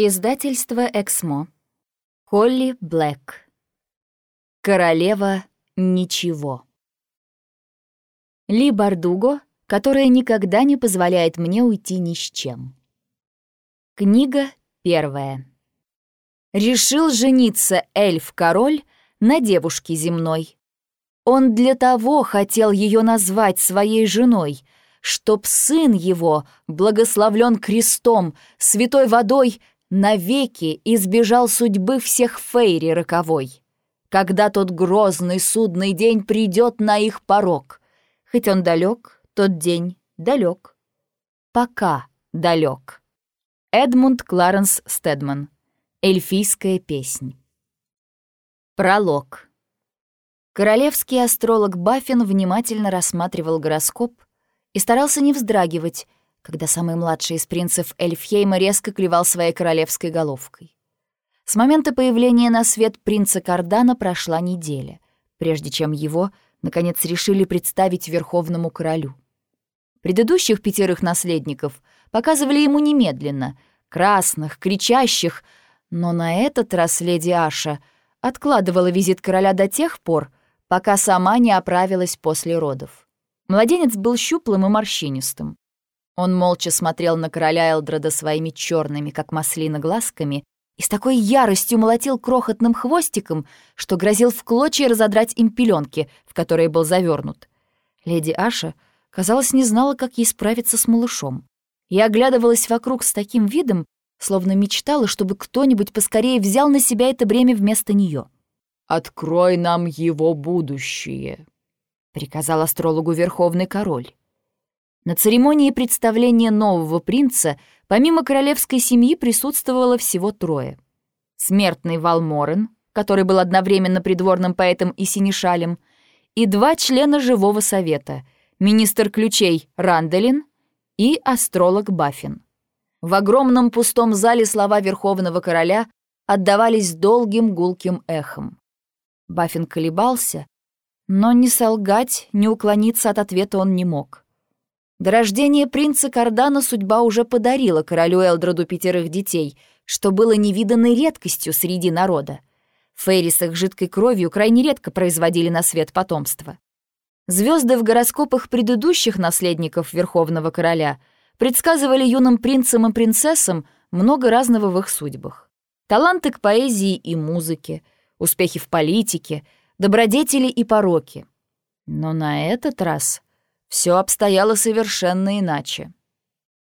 Издательство «Эксмо». Холли Блэк. Королева ничего. Ли Бардуго, которая никогда не позволяет мне уйти ни с чем. Книга первая. Решил жениться эльф-король на девушке земной. Он для того хотел ее назвать своей женой, чтоб сын его, благословлен крестом, святой водой, навеки избежал судьбы всех Фейри роковой, когда тот грозный судный день придет на их порог. Хоть он далек, тот день далек. Пока далек. Эдмунд Кларенс Стедман. Эльфийская песнь. Пролог. Королевский астролог Баффин внимательно рассматривал гороскоп и старался не вздрагивать, когда самый младший из принцев Эльфхейма резко клевал своей королевской головкой. С момента появления на свет принца Кардана прошла неделя, прежде чем его, наконец, решили представить верховному королю. Предыдущих пятерых наследников показывали ему немедленно, красных, кричащих, но на этот раз леди Аша откладывала визит короля до тех пор, пока сама не оправилась после родов. Младенец был щуплым и морщинистым. Он молча смотрел на короля Элдрода своими черными, как маслина, глазками и с такой яростью молотил крохотным хвостиком, что грозил в клочья разодрать им пеленки, в которые был завернут. Леди Аша, казалось, не знала, как ей справиться с малышом. И оглядывалась вокруг с таким видом, словно мечтала, чтобы кто-нибудь поскорее взял на себя это бремя вместо нее. «Открой нам его будущее», — приказал астрологу Верховный Король. На церемонии представления нового принца помимо королевской семьи присутствовало всего трое. Смертный Валморен, который был одновременно придворным поэтом и синешалем, и два члена живого совета — министр ключей Ранделин и астролог Баффин. В огромном пустом зале слова Верховного Короля отдавались долгим гулким эхом. Баффин колебался, но ни солгать, ни уклониться от ответа он не мог. До рождения принца Кардана судьба уже подарила королю Элдроду пятерых детей, что было невиданной редкостью среди народа. Фейри с их жидкой кровью крайне редко производили на свет потомство. Звезды в гороскопах предыдущих наследников Верховного Короля предсказывали юным принцам и принцессам много разного в их судьбах. Таланты к поэзии и музыке, успехи в политике, добродетели и пороки. Но на этот раз все обстояло совершенно иначе.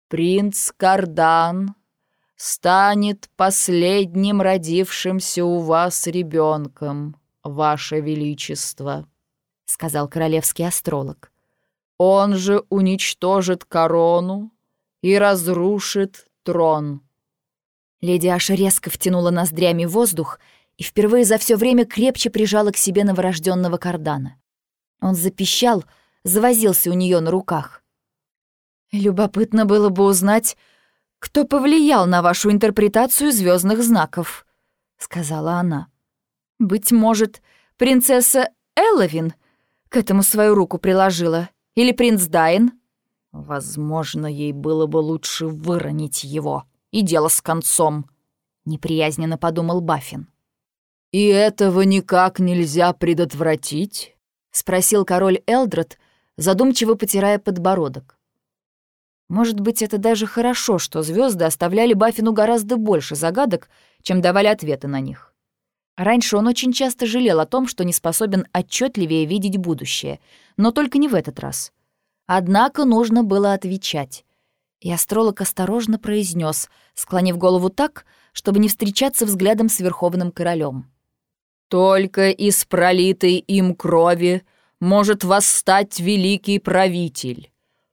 «Принц Кардан станет последним родившимся у вас ребенком, ваше величество», — сказал королевский астролог. «Он же уничтожит корону и разрушит трон». Леди Аша резко втянула ноздрями воздух и впервые за все время крепче прижала к себе новорожденного кардана. Он запищал, — завозился у нее на руках. «Любопытно было бы узнать, кто повлиял на вашу интерпретацию звездных знаков», — сказала она. «Быть может, принцесса Элловин к этому свою руку приложила? Или принц Дайн?» «Возможно, ей было бы лучше выронить его, и дело с концом», — неприязненно подумал Баффин. «И этого никак нельзя предотвратить?» — спросил король Элдред, задумчиво потирая подбородок. Может быть, это даже хорошо, что звезды оставляли Баффину гораздо больше загадок, чем давали ответы на них. Раньше он очень часто жалел о том, что не способен отчетливее видеть будущее, но только не в этот раз. Однако нужно было отвечать. И астролог осторожно произнес, склонив голову так, чтобы не встречаться взглядом с Верховным Королем. «Только из пролитой им крови может восстать великий правитель,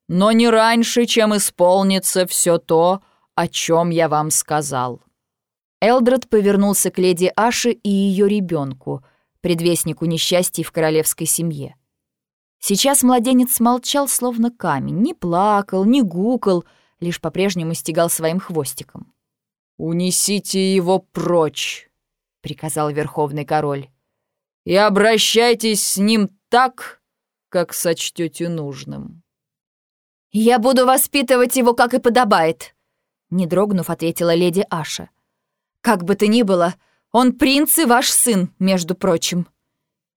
но не раньше, чем исполнится все то, о чем я вам сказал». Элдред повернулся к леди Аше и ее ребенку, предвестнику несчастья в королевской семье. Сейчас младенец молчал, словно камень, не плакал, не гукал, лишь по-прежнему стегал своим хвостиком. «Унесите его прочь», — приказал верховный король, — «и обращайтесь с ним так, как сочтете нужным». «Я буду воспитывать его, как и подобает», — не дрогнув, ответила леди Аша. «Как бы то ни было, он принц и ваш сын, между прочим».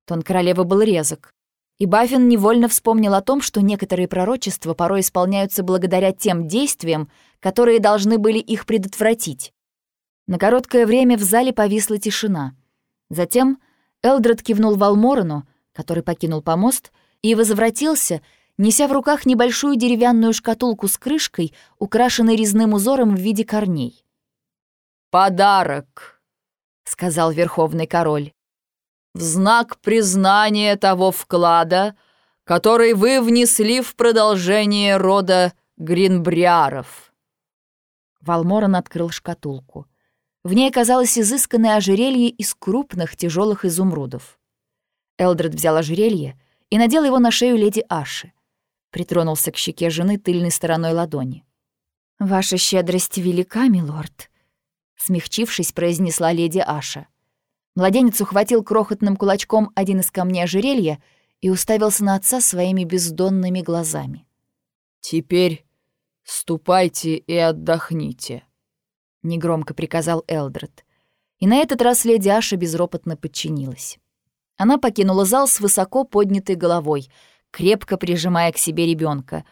Тон королевы был резок. И Баффин невольно вспомнил о том, что некоторые пророчества порой исполняются благодаря тем действиям, которые должны были их предотвратить. На короткое время в зале повисла тишина. Затем Элдред кивнул Валморану, который покинул помост, и возвратился, неся в руках небольшую деревянную шкатулку с крышкой, украшенной резным узором в виде корней. «Подарок», — сказал Верховный Король в знак признания того вклада, который вы внесли в продолжение рода Гринбриаров». Валморан открыл шкатулку. В ней оказалось изысканное ожерелье из крупных тяжелых изумрудов. Элдред взял ожерелье и надел его на шею леди Аши. Притронулся к щеке жены тыльной стороной ладони. «Ваша щедрость велика, милорд», — смягчившись, произнесла леди Аша. Младенец ухватил крохотным кулачком один из камней ожерелья и уставился на отца своими бездонными глазами. «Теперь ступайте и отдохните», — негромко приказал Элдред. И на этот раз леди Аша безропотно подчинилась. Она покинула зал с высоко поднятой головой, крепко прижимая к себе ребенка,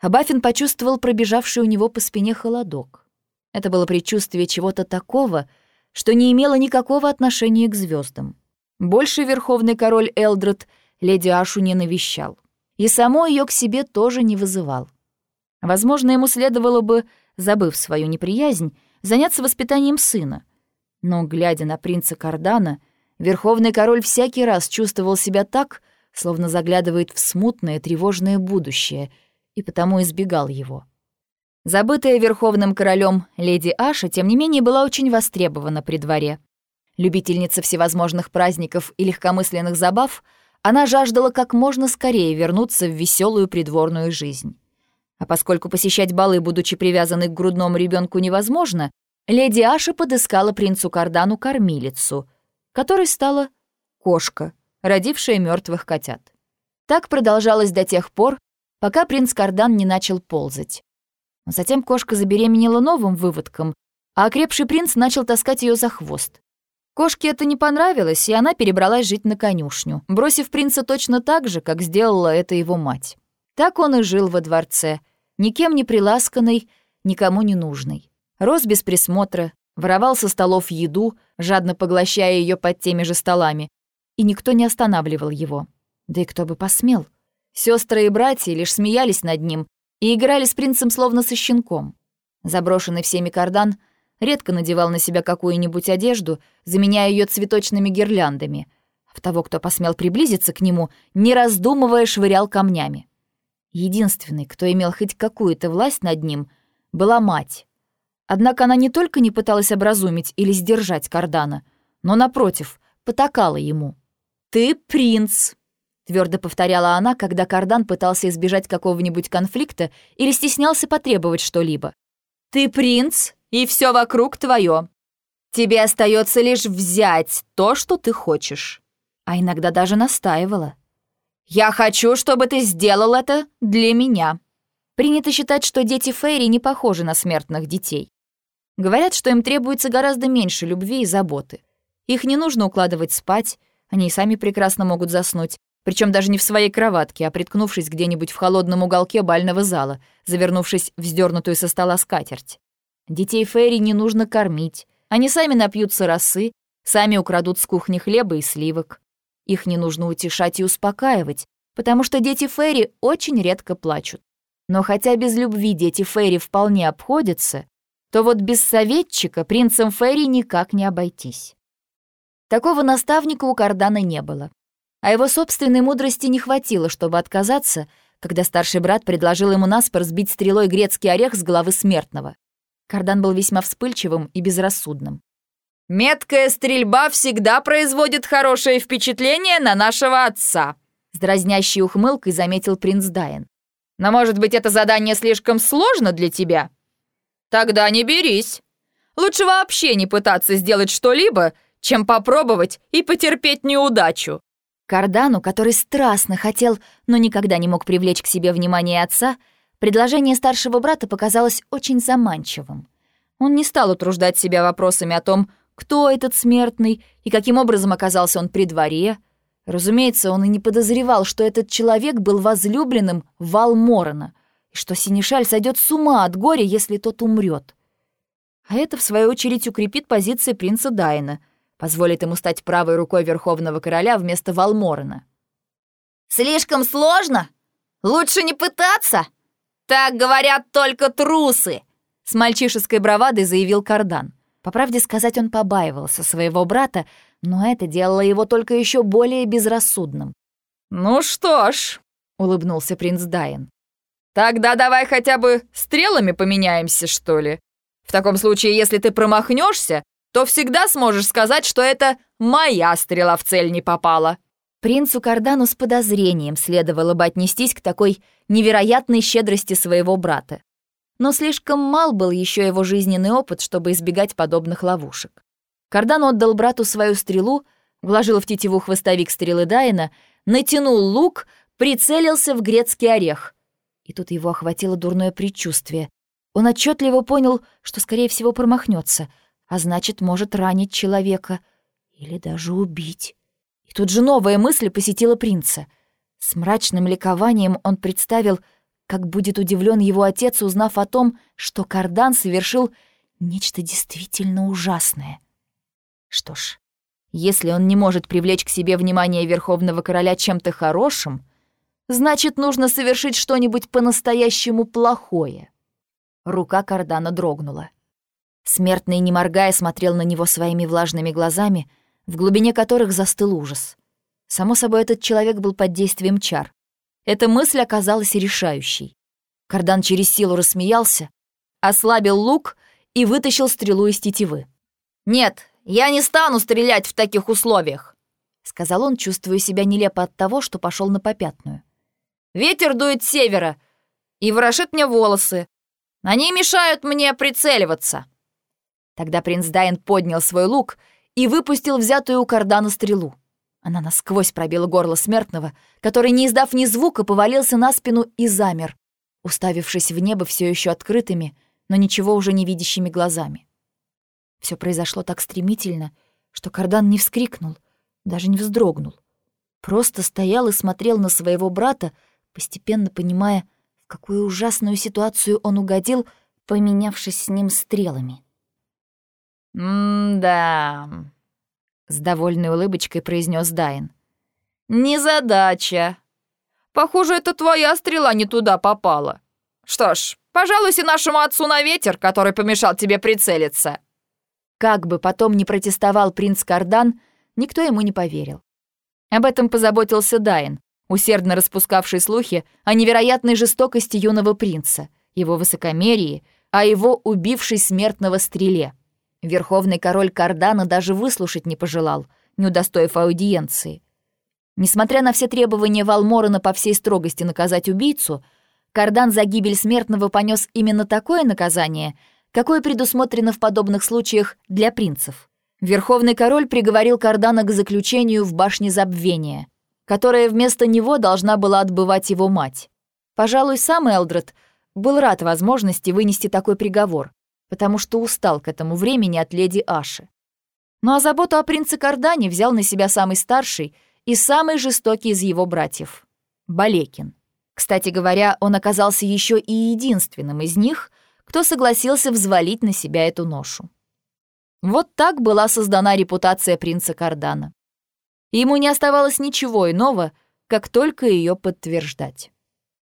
а Баффин почувствовал пробежавший у него по спине холодок. Это было предчувствие чего-то такого, что не имело никакого отношения к звездам. Больше верховный король Элдред леди Ашу не навещал. И само ее к себе тоже не вызывал. Возможно, ему следовало бы, забыв свою неприязнь, заняться воспитанием сына. Но, глядя на принца Кардана, верховный король всякий раз чувствовал себя так, словно заглядывает в смутное тревожное будущее, и потому избегал его. Забытая верховным королем леди Аша, тем не менее, была очень востребована при дворе. Любительница всевозможных праздников и легкомысленных забав, она жаждала как можно скорее вернуться в веселую придворную жизнь. А поскольку посещать балы, будучи привязанной к грудному ребенку, невозможно, леди Аша подыскала принцу Кардану кормилицу, которой стала кошка, родившая мертвых котят. Так продолжалось до тех пор, пока принц Кардан не начал ползать. Затем кошка забеременела новым выводком, а окрепший принц начал таскать ее за хвост. Кошке это не понравилось, и она перебралась жить на конюшню, бросив принца точно так же, как сделала это его мать. Так он и жил во дворце, никем не приласканный, никому не нужный. Рос без присмотра, воровал со столов еду, жадно поглощая ее под теми же столами, и никто не останавливал его. Да и кто бы посмел. Сестры и братья лишь смеялись над ним, и играли с принцем словно со щенком. Заброшенный всеми кардан редко надевал на себя какую-нибудь одежду, заменяя ее цветочными гирляндами. В того, кто посмел приблизиться к нему, не раздумывая, швырял камнями. Единственный, кто имел хоть какую-то власть над ним, была мать. Однако она не только не пыталась образумить или сдержать кардана, но, напротив, потакала ему. «Ты принц!» Твердо повторяла она, когда Кардан пытался избежать какого-нибудь конфликта или стеснялся потребовать что-либо. «Ты принц, и все вокруг твое. Тебе остается лишь взять то, что ты хочешь». А иногда даже настаивала. «Я хочу, чтобы ты сделал это для меня». Принято считать, что дети Фейри не похожи на смертных детей. Говорят, что им требуется гораздо меньше любви и заботы. Их не нужно укладывать спать, они и сами прекрасно могут заснуть, причем даже не в своей кроватке, а приткнувшись где-нибудь в холодном уголке бального зала, завернувшись в сдернутую со стола скатерть. Детей Ферри не нужно кормить. Они сами напьются росы, сами украдут с кухни хлеба и сливок. Их не нужно утешать и успокаивать, потому что дети Ферри очень редко плачут. Но хотя без любви дети Ферри вполне обходятся, то вот без советчика принцем Ферри никак не обойтись. Такого наставника у Кардана не было а его собственной мудрости не хватило, чтобы отказаться, когда старший брат предложил ему наспор сбить стрелой грецкий орех с головы смертного. Кардан был весьма вспыльчивым и безрассудным. «Меткая стрельба всегда производит хорошее впечатление на нашего отца», с дразнящей ухмылкой заметил принц Дайен. «Но, может быть, это задание слишком сложно для тебя? Тогда не берись. Лучше вообще не пытаться сделать что-либо, чем попробовать и потерпеть неудачу». Кардану, который страстно хотел, но никогда не мог привлечь к себе внимание отца, предложение старшего брата показалось очень заманчивым. Он не стал утруждать себя вопросами о том, кто этот смертный и каким образом оказался он при дворе. Разумеется, он и не подозревал, что этот человек был возлюбленным Валморона, и что Синишаль сойдет с ума от горя, если тот умрет. А это, в свою очередь, укрепит позиции принца Дайна, позволит ему стать правой рукой Верховного Короля вместо Валморона. «Слишком сложно? Лучше не пытаться? Так говорят только трусы!» С мальчишеской бравадой заявил Кардан. По правде сказать, он побаивался своего брата, но это делало его только еще более безрассудным. «Ну что ж», — улыбнулся принц Дайн, «тогда давай хотя бы стрелами поменяемся, что ли? В таком случае, если ты промахнешься, то всегда сможешь сказать, что это моя стрела в цель не попала». Принцу Кардану с подозрением следовало бы отнестись к такой невероятной щедрости своего брата но слишком мал был еще его жизненный опыт, чтобы избегать подобных ловушек. Кардан отдал брату свою стрелу, вложил в тетиву хвостовик стрелы Дайна, натянул лук, прицелился в грецкий орех. И тут его охватило дурное предчувствие. Он отчетливо понял, что, скорее всего, промахнется, а значит, может ранить человека или даже убить. И тут же новая мысль посетила принца. С мрачным ликованием он представил — как будет удивлен его отец, узнав о том, что Кардан совершил нечто действительно ужасное. Что ж, если он не может привлечь к себе внимание Верховного Короля чем-то хорошим, значит, нужно совершить что-нибудь по-настоящему плохое. Рука Кардана дрогнула. Смертный, не моргая, смотрел на него своими влажными глазами, в глубине которых застыл ужас. Само собой, этот человек был под действием чар. Эта мысль оказалась решающей. Кардан через силу рассмеялся, ослабил лук и вытащил стрелу из тетивы. «Нет, я не стану стрелять в таких условиях», — сказал он, чувствуя себя нелепо от того, что пошел на попятную. «Ветер дует с севера и ворошит мне волосы. Они мешают мне прицеливаться». Тогда принц Дайн поднял свой лук и выпустил взятую у кардана стрелу. Она насквозь пробила горло смертного, который, не издав ни звука, повалился на спину и замер, уставившись в небо все еще открытыми, но ничего уже не видящими глазами. Все произошло так стремительно, что Кардан не вскрикнул, даже не вздрогнул. Просто стоял и смотрел на своего брата, постепенно понимая, в какую ужасную ситуацию он угодил, поменявшись с ним стрелами. «М-да», с довольной улыбочкой произнес Дайн. «Незадача. Похоже, это твоя стрела не туда попала. Что ж, пожалуйся нашему отцу на ветер, который помешал тебе прицелиться». Как бы потом ни протестовал принц Кардан, никто ему не поверил. Об этом позаботился Дайн, усердно распускавший слухи о невероятной жестокости юного принца, его высокомерии, о его убившей смертного стреле. Верховный король Кардана даже выслушать не пожелал, не удостоив аудиенции. Несмотря на все требования Валморона по всей строгости наказать убийцу, Кардан за гибель смертного понес именно такое наказание, какое предусмотрено в подобных случаях для принцев. Верховный король приговорил Кардана к заключению в башне забвения, которая вместо него должна была отбывать его мать. Пожалуй, сам Элдред был рад возможности вынести такой приговор, потому что устал к этому времени от леди Аши. Ну а заботу о принце Кардане взял на себя самый старший и самый жестокий из его братьев — Балекин. Кстати говоря, он оказался еще и единственным из них, кто согласился взвалить на себя эту ношу. Вот так была создана репутация принца Кардана. ему не оставалось ничего иного, как только ее подтверждать.